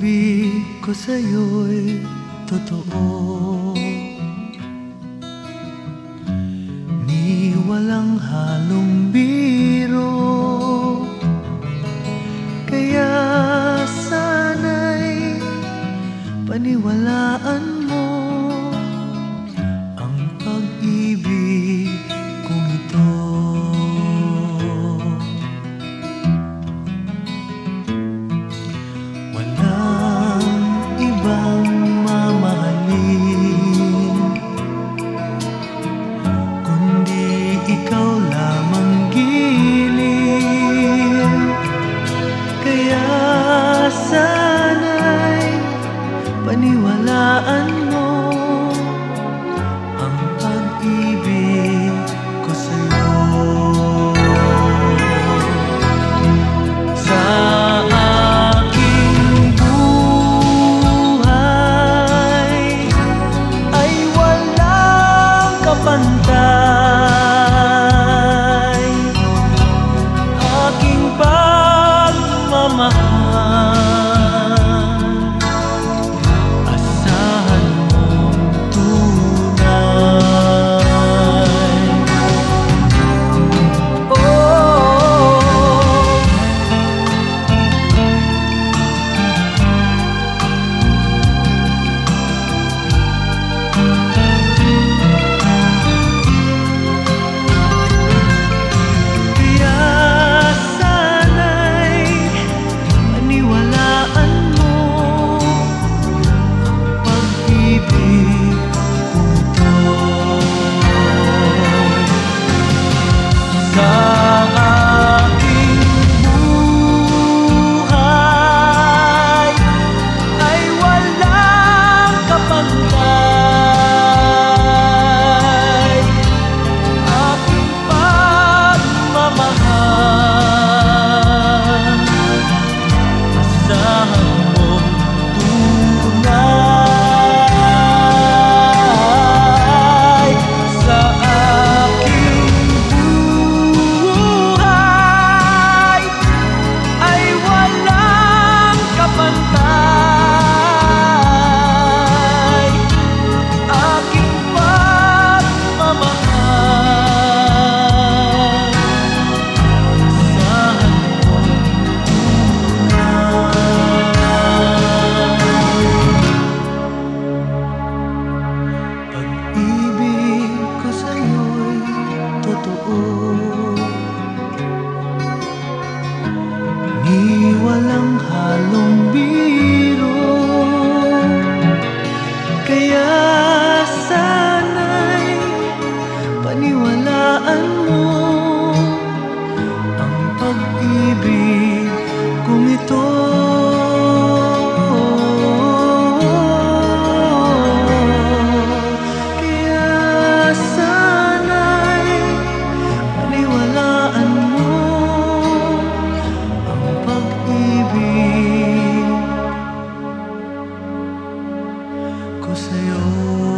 pag-ibig ko sa'yo'y totoo. Ni walang halong biro Kaya sana'y paniwalaan ikaw Senhor.